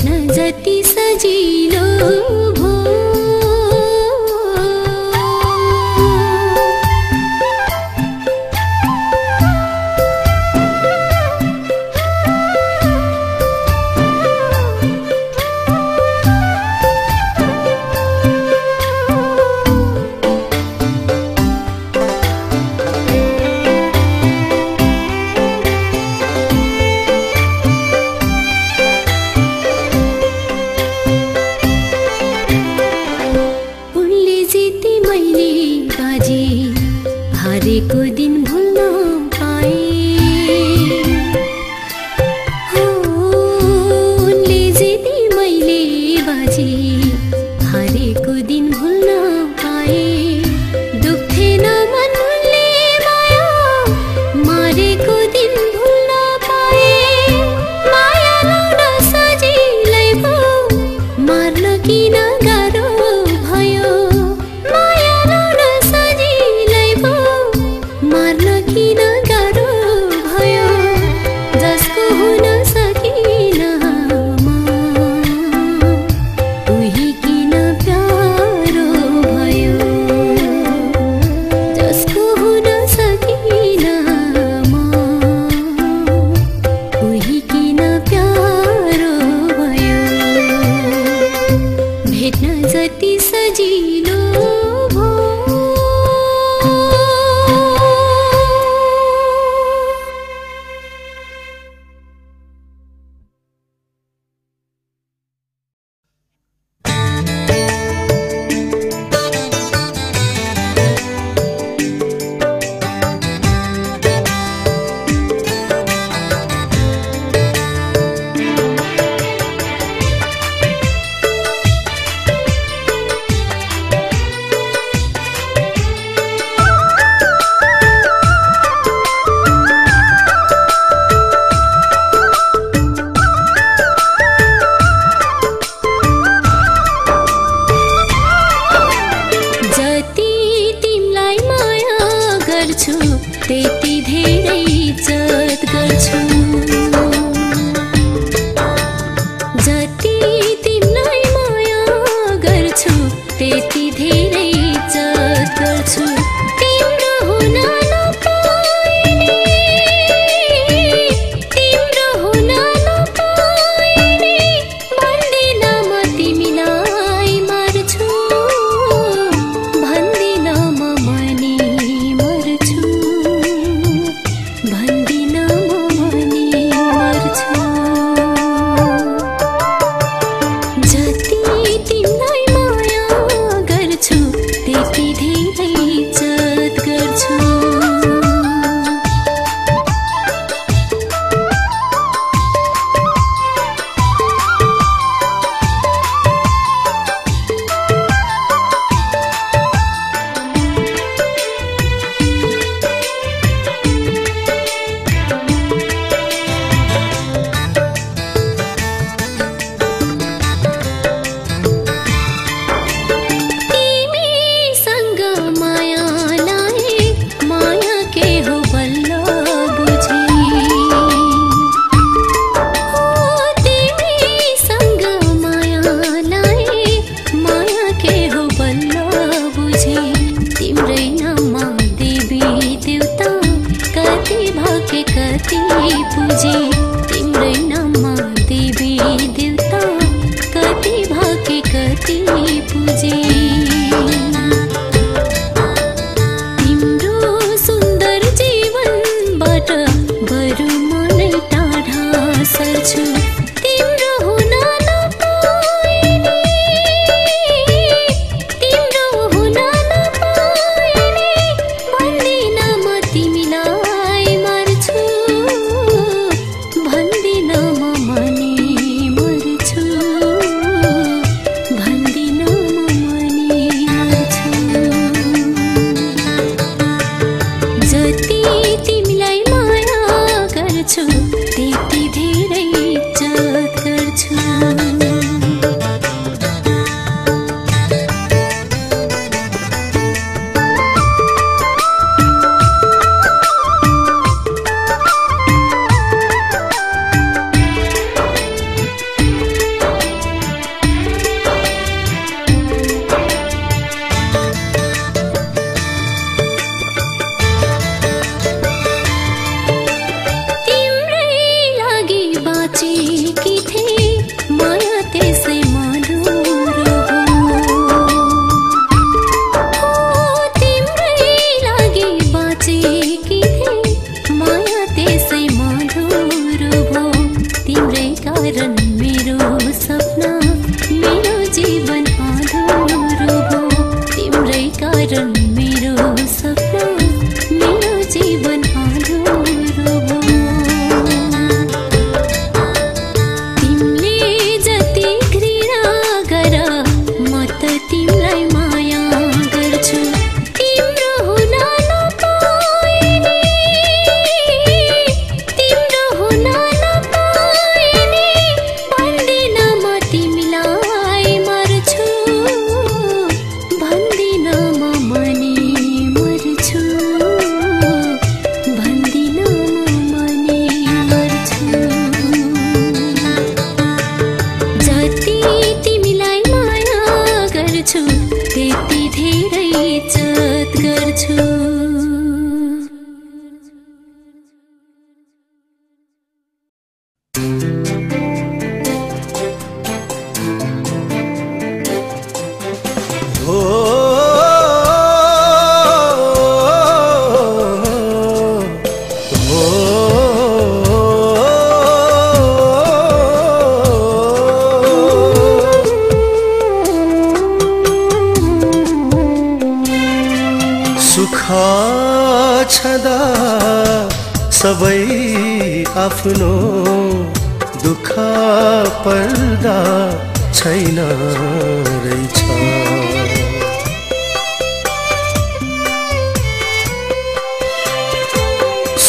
जति सजिलो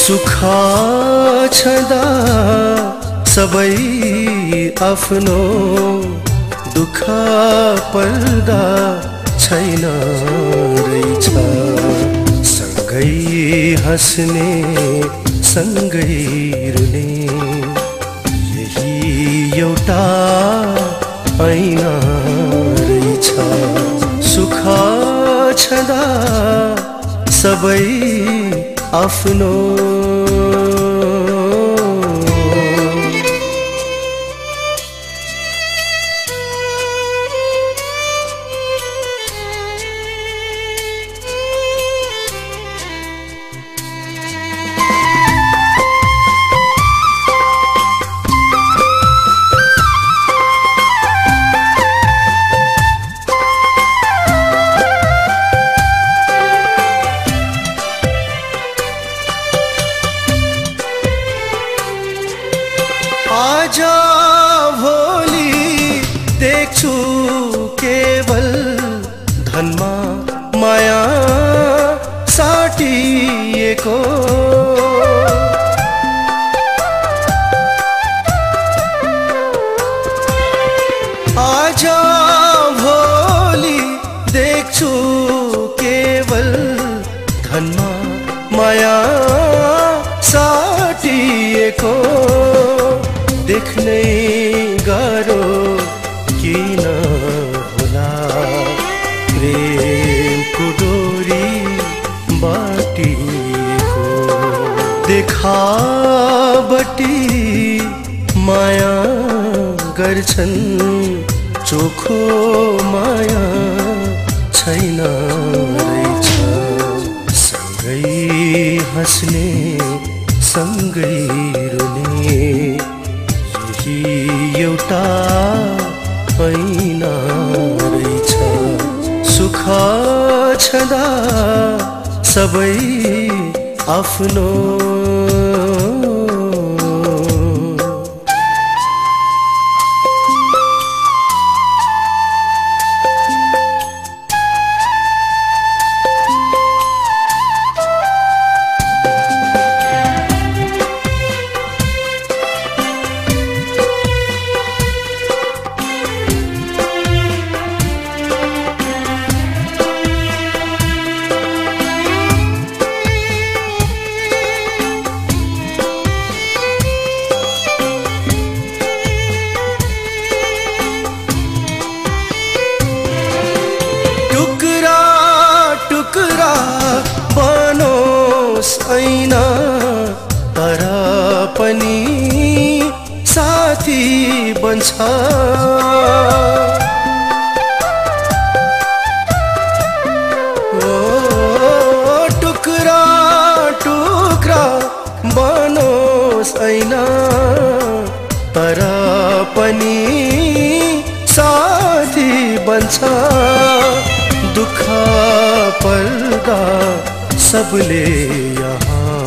सुख छदा सबै आफ्नो दुख पर्दा छैन रहेछ। सँगै हाँस्ने सँगै रुने यही एउटा ऐना रहेछ। सुख छदा सबै आफ्नो भोली देख्छु केवल धनमा माया देखने देख्नै गाह्रो किन होला। बाटी डोरी देखा बटी माया गर्छन्। चोखो माया छैन रहेछ। सँगै हाँस्ने सँगै रुने यही एउटा ऐना रहेछ। सुख छँदा सबै आफ्नो बनोस् ऐन। तर पनि साथी बन्छ। दुःख पर्दा सबले यहाँ।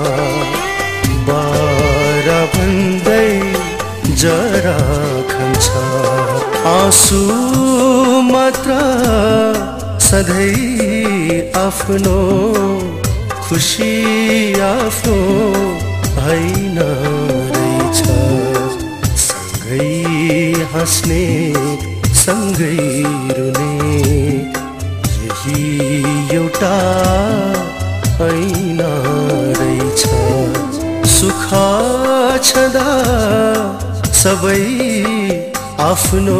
बारा भन्दै जरा खान्छ आँसु मात्र सधैँ आफ्नो खुसी आफ्नो होइन रहेछ। सँगै हाँस्ने सँगै रुने यही एउटा ऐना रहेछ। सुख छँदा सबै आफ्नो